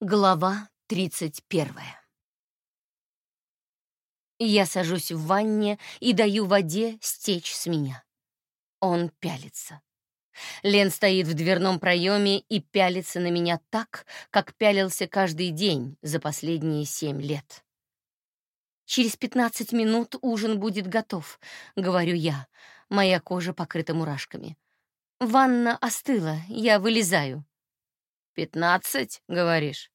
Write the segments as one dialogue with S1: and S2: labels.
S1: Глава 31 Я сажусь в ванне и даю воде стечь с меня. Он пялится. Лен стоит в дверном проеме и пялится на меня так, как пялился каждый день за последние семь лет. «Через пятнадцать минут ужин будет готов», — говорю я. Моя кожа покрыта мурашками. Ванна остыла, я вылезаю.
S2: «Пятнадцать, говоришь?»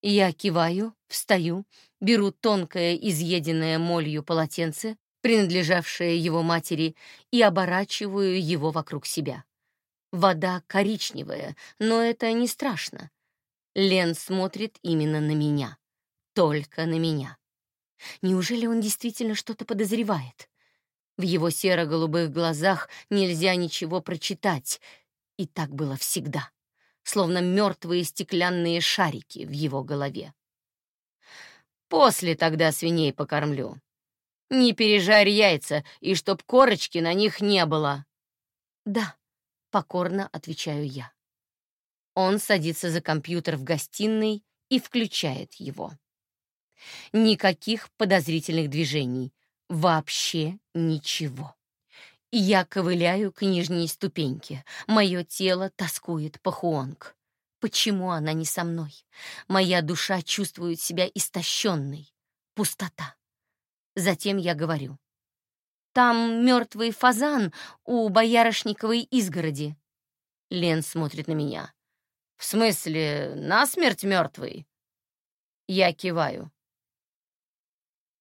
S1: Я киваю, встаю, беру тонкое, изъеденное молью полотенце, принадлежавшее его матери, и оборачиваю его вокруг себя. Вода коричневая, но это не страшно. Лен смотрит именно на меня. Только на меня. Неужели он действительно что-то подозревает? В его серо-голубых глазах нельзя ничего прочитать, и так было всегда словно мертвые стеклянные шарики в его голове. «После тогда свиней покормлю. Не пережарь яйца, и чтоб корочки на них не было». «Да», — покорно отвечаю я. Он садится за компьютер в гостиной и включает его. Никаких подозрительных движений. Вообще ничего. Я ковыляю к нижней ступеньке. Мое тело тоскует по Хуонг. Почему она не со мной? Моя душа чувствует себя истощенной. Пустота. Затем я говорю. «Там мертвый фазан у боярышниковой изгороди». Лен смотрит на меня. «В смысле, насмерть мертвый?» Я киваю.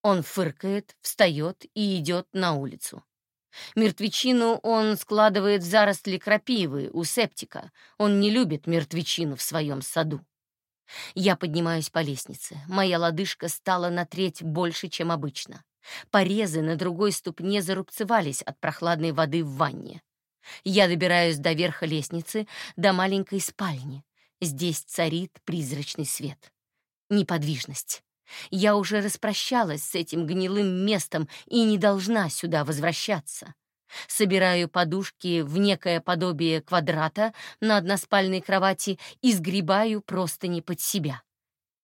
S1: Он фыркает, встает и идет на улицу. Мертвечину он складывает в заросли крапивы у септика. Он не любит мертвечину в своем саду. Я поднимаюсь по лестнице. Моя лодыжка стала на треть больше, чем обычно. Порезы на другой ступне зарубцевались от прохладной воды в ванне. Я добираюсь до верха лестницы, до маленькой спальни. Здесь царит призрачный свет. Неподвижность. Я уже распрощалась с этим гнилым местом и не должна сюда возвращаться. Собираю подушки в некое подобие квадрата на односпальной кровати и сгребаю простыни под себя.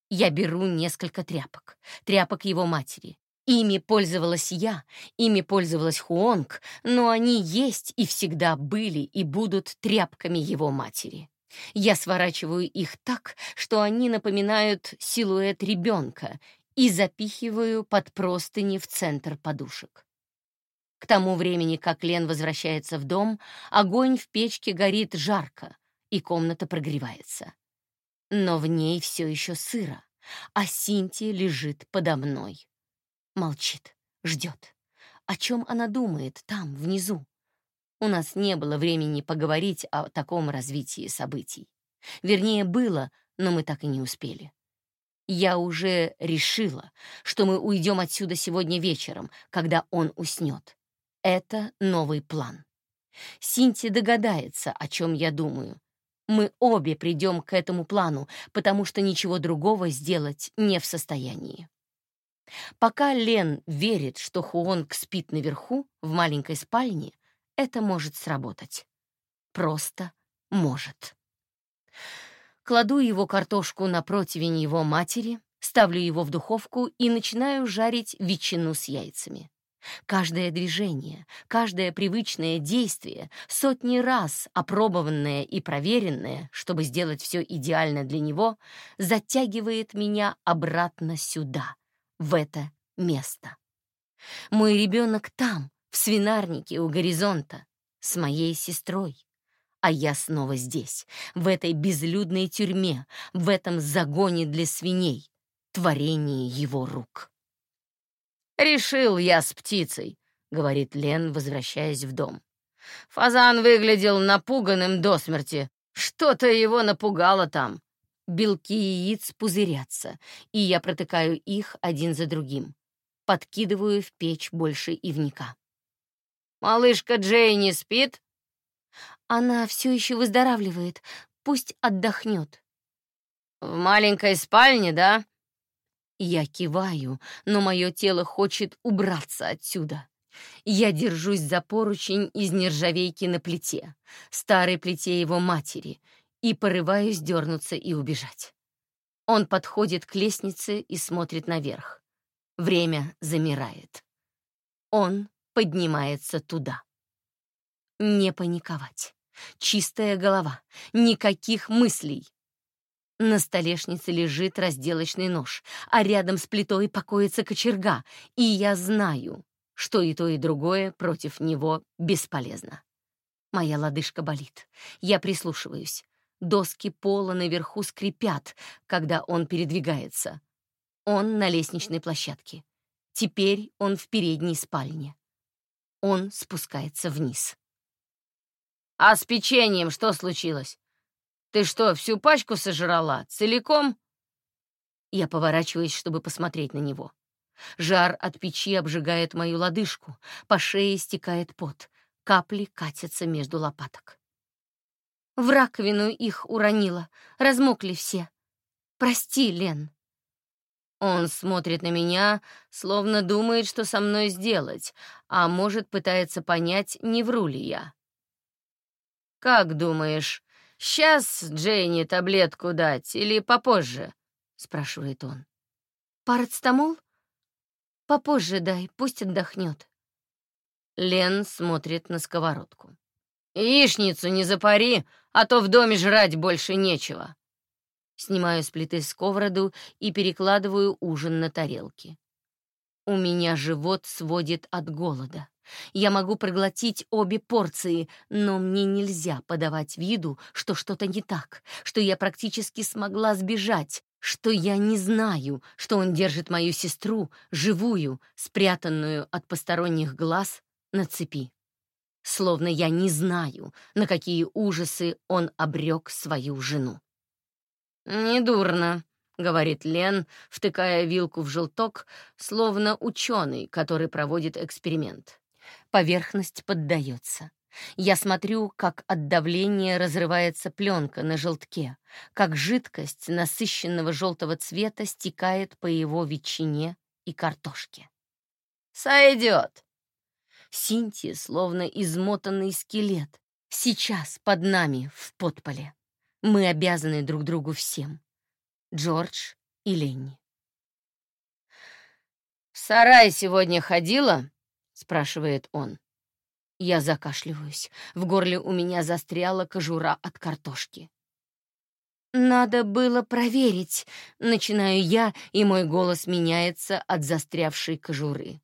S1: Я беру несколько тряпок, тряпок его матери. Ими пользовалась я, ими пользовалась Хуонг, но они есть и всегда были и будут тряпками его матери. Я сворачиваю их так, что они напоминают силуэт ребенка, и запихиваю под простыни в центр подушек. К тому времени, как Лен возвращается в дом, огонь в печке горит жарко, и комната прогревается. Но в ней все еще сыро, а Синтия лежит подо мной. Молчит, ждет. О чем она думает там, внизу? У нас не было времени поговорить о таком развитии событий. Вернее, было, но мы так и не успели. Я уже решила, что мы уйдем отсюда сегодня вечером, когда он уснет. Это новый план. Синти догадается, о чем я думаю. Мы обе придем к этому плану, потому что ничего другого сделать не в состоянии. Пока Лен верит, что Хуонг спит наверху, в маленькой спальне, это может сработать. Просто может. Кладу его картошку на противень его матери, ставлю его в духовку и начинаю жарить ветчину с яйцами. Каждое движение, каждое привычное действие, сотни раз опробованное и проверенное, чтобы сделать все идеально для него, затягивает меня обратно сюда, в это место. Мой ребенок там, в свинарнике у горизонта, с моей сестрой. А я снова здесь, в этой безлюдной тюрьме, в этом загоне для свиней, творении его рук. «Решил я с птицей», — говорит Лен, возвращаясь в дом. Фазан выглядел напуганным до смерти. Что-то его напугало там. Белки яиц пузырятся, и я протыкаю их один за другим. Подкидываю в печь больше ивника. Малышка Джейни спит? Она все еще выздоравливает. Пусть отдохнет. В маленькой спальне, да? Я киваю, но мое тело хочет убраться отсюда. Я держусь за поручень из нержавейки на плите, старой плите его матери, и порываюсь дернуться и убежать. Он подходит к лестнице и смотрит наверх. Время замирает. Он поднимается туда. Не паниковать. Чистая голова. Никаких мыслей. На столешнице лежит разделочный нож, а рядом с плитой покоится кочерга, и я знаю, что и то, и другое против него бесполезно. Моя лодыжка болит. Я прислушиваюсь. Доски пола наверху скрипят, когда он передвигается. Он на лестничной площадке. Теперь он в передней спальне. Он спускается вниз.
S2: «А с печеньем что случилось? Ты что, всю пачку сожрала? Целиком?»
S1: Я поворачиваюсь, чтобы посмотреть на него. Жар от печи обжигает мою лодыжку, по шее стекает пот, капли катятся между лопаток. В раковину их уронила, размокли все. Прости, Лен. Он смотрит на меня, словно думает, что со мной сделать, а может, пытается понять, не вру ли я.
S2: «Как думаешь, сейчас Джейни таблетку дать или попозже?» — спрашивает он.
S1: «Парацетамол? Попозже дай, пусть отдохнет».
S2: Лен смотрит на сковородку. «Яичницу не запари, а то в доме жрать больше нечего».
S1: Снимаю с плиты сковороду и перекладываю ужин на тарелки. У меня живот сводит от голода. Я могу проглотить обе порции, но мне нельзя подавать виду, что что-то не так, что я практически смогла сбежать, что я не знаю, что он держит мою сестру, живую, спрятанную от посторонних глаз, на цепи словно я не знаю, на какие ужасы он обрек свою жену.
S2: «Недурно», — говорит Лен, втыкая вилку в желток, словно ученый, который проводит эксперимент.
S1: Поверхность поддается. Я смотрю, как от давления разрывается пленка на желтке, как жидкость насыщенного желтого цвета стекает по его ветчине и картошке.
S2: «Сойдет»,
S1: Синтия словно измотанный скелет. Сейчас под нами, в подполе. Мы обязаны друг другу всем. Джордж и Ленни.
S2: «В сарай сегодня ходила?» — спрашивает он.
S1: Я закашливаюсь. В горле у меня застряла кожура от картошки. «Надо было проверить», — начинаю я, и мой голос меняется от застрявшей кожуры.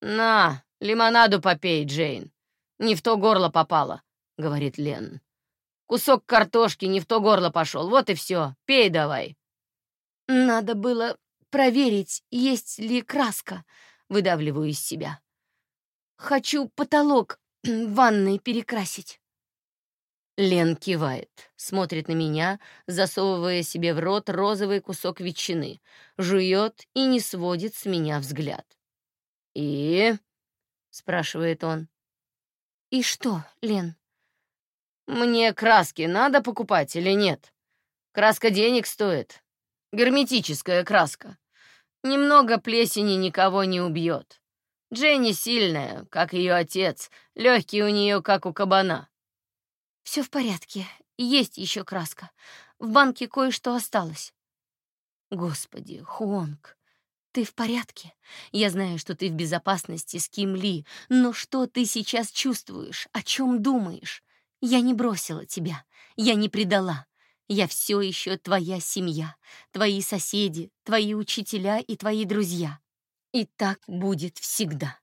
S2: «На, «Лимонаду попей, Джейн. Не в то горло попало», — говорит Лен. «Кусок картошки не в то горло пошел. Вот и все. Пей давай».
S1: «Надо было проверить, есть ли краска», — выдавливаю из себя. «Хочу потолок в ванной перекрасить». Лен кивает, смотрит на меня, засовывая себе в рот розовый кусок ветчины, жует и не сводит с меня взгляд.
S2: «И?» спрашивает он.
S1: И что, Лен?
S2: Мне краски надо покупать или нет? Краска денег стоит. Герметическая краска. Немного плесени никого не убьет. Дженни сильная, как ее отец, легкий у нее, как у кабана.
S1: Все в порядке. Есть еще краска. В банке кое-что осталось. Господи, Хуонг, «Ты в порядке? Я знаю, что ты в безопасности с Ким Ли, но что ты сейчас чувствуешь? О чем думаешь? Я не бросила тебя, я не предала. Я все еще твоя семья, твои соседи, твои учителя и твои друзья. И так будет всегда».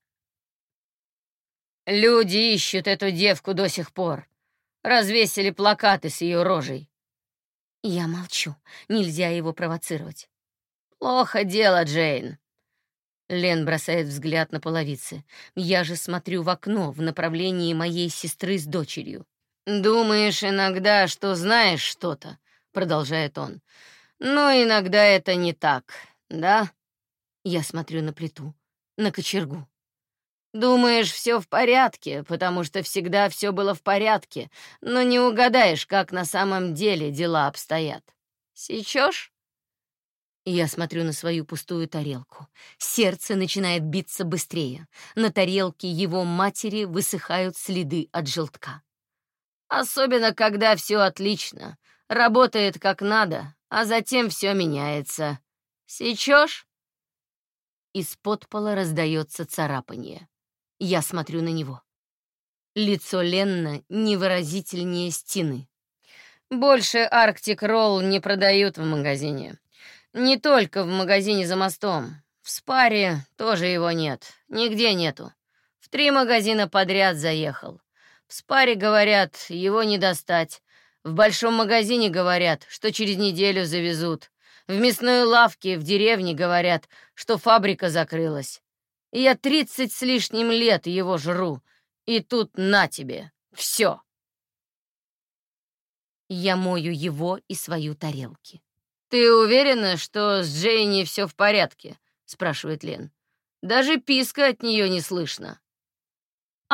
S2: «Люди ищут эту девку до сих пор. Развесили плакаты с ее рожей».
S1: Я молчу, нельзя его провоцировать.
S2: «Плохо дело, Джейн».
S1: Лен бросает взгляд на половицы. Я же смотрю в окно в направлении моей сестры с дочерью.
S2: «Думаешь иногда, что знаешь что-то», — продолжает он. «Но иногда это не так, да?»
S1: Я смотрю на плиту, на кочергу.
S2: «Думаешь, все в порядке, потому что всегда все было в порядке, но не угадаешь, как на самом деле дела обстоят. Сечешь?»
S1: Я смотрю на свою пустую тарелку. Сердце начинает биться быстрее. На тарелке его матери высыхают следы от желтка.
S2: Особенно, когда все отлично. Работает как надо, а затем все меняется. Сечешь?»
S1: Из под пола раздается царапание. Я смотрю на него. Лицо Ленна невыразительнее стены.
S2: «Больше Арктик Ролл не продают в магазине. Не только в магазине за мостом. В спаре тоже его нет. Нигде нету. В три магазина подряд заехал. В спаре говорят, его не достать. В большом магазине говорят, что через неделю завезут. В мясной лавке в деревне говорят, что фабрика закрылась. И я тридцать с лишним лет его жру. И тут на тебе. Все.
S1: Я мою его и свою тарелки.
S2: «Ты уверена, что с Джейни все в порядке?» — спрашивает Лен. «Даже писка от нее не слышно».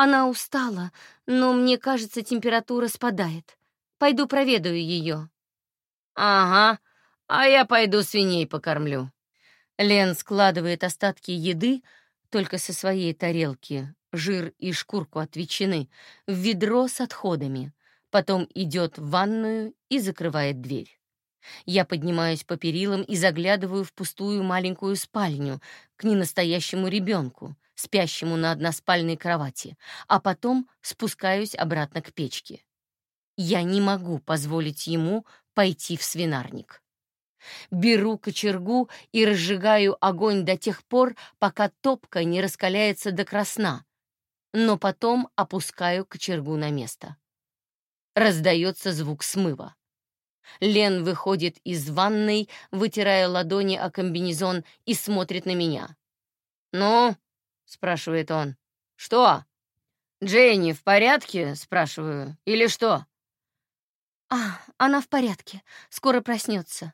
S1: Она устала, но мне кажется, температура спадает. Пойду проведаю ее.
S2: Ага, а я пойду свиней покормлю.
S1: Лен складывает остатки еды только со своей тарелки, жир и шкурку от ветчины, в ведро с отходами. Потом идет в ванную и закрывает дверь. Я поднимаюсь по перилам и заглядываю в пустую маленькую спальню к ненастоящему ребенку, спящему на односпальной кровати, а потом спускаюсь обратно к печке. Я не могу позволить ему пойти в свинарник. Беру кочергу и разжигаю огонь до тех пор, пока топка не раскаляется до красна, но потом опускаю кочергу на место. Раздается звук смыва. Лен выходит из ванной, вытирая ладони о комбинезон и смотрит на меня.
S2: «Ну?» — спрашивает он. «Что? Дженни в порядке?» — спрашиваю. «Или что?»
S1: «А, она в порядке. Скоро проснется».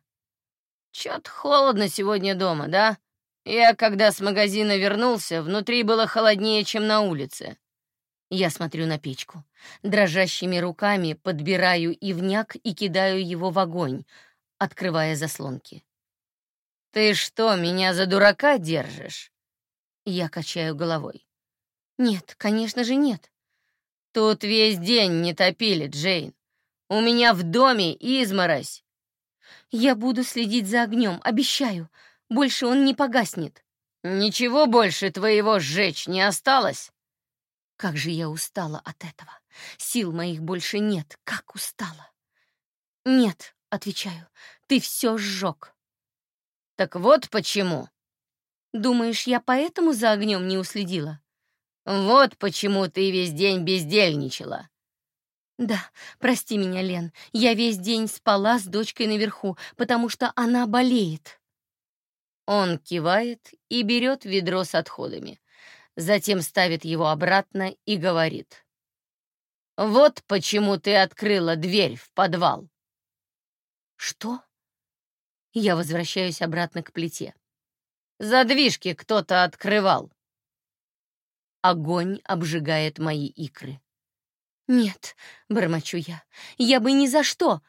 S2: «Чё-то холодно сегодня дома, да? Я, когда с магазина вернулся, внутри было холоднее, чем на улице.
S1: Я смотрю на печку. Дрожащими руками подбираю ивняк и кидаю его в огонь, открывая заслонки.
S2: «Ты что, меня за дурака держишь?»
S1: Я качаю головой. «Нет, конечно же нет».
S2: «Тут весь день не топили, Джейн. У меня в доме изморозь».
S1: «Я буду следить за огнем, обещаю. Больше он не погаснет».
S2: «Ничего больше твоего сжечь не осталось?»
S1: Как же я устала от этого. Сил моих больше нет. Как устала. Нет, отвечаю, ты все сжег.
S2: Так вот почему.
S1: Думаешь, я поэтому за огнем не уследила?
S2: Вот почему ты весь день бездельничала.
S1: Да, прости меня, Лен. Я весь день спала с дочкой наверху, потому что она болеет.
S2: Он кивает и берет ведро с отходами затем ставит его обратно и говорит. «Вот почему ты открыла дверь в подвал».
S1: «Что?» Я возвращаюсь обратно к плите.
S2: «Задвижки кто-то открывал».
S1: Огонь обжигает мои икры. «Нет», — бормочу я, — «я бы ни за что».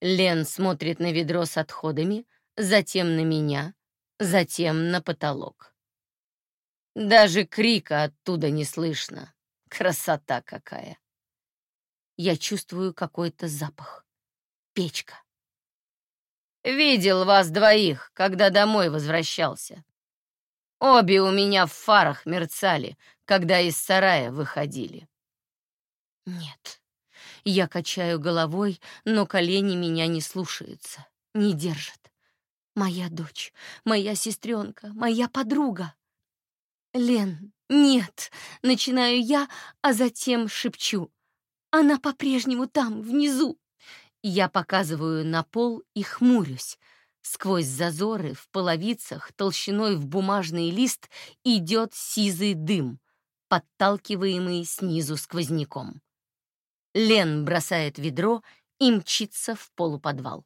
S1: Лен смотрит на ведро с отходами, затем на меня, затем на потолок. Даже крика оттуда не слышно. Красота какая! Я чувствую какой-то запах. Печка.
S2: Видел вас двоих, когда домой возвращался. Обе у меня в фарах мерцали, когда из сарая выходили.
S1: Нет. Я качаю головой, но колени меня не слушаются, не держат. Моя дочь, моя сестренка, моя подруга. «Лен, нет!» — начинаю я, а затем шепчу. «Она по-прежнему там, внизу!» Я показываю на пол и хмурюсь. Сквозь зазоры в половицах толщиной в бумажный лист идет сизый дым, подталкиваемый снизу сквозняком. Лен бросает ведро и мчится в полуподвал.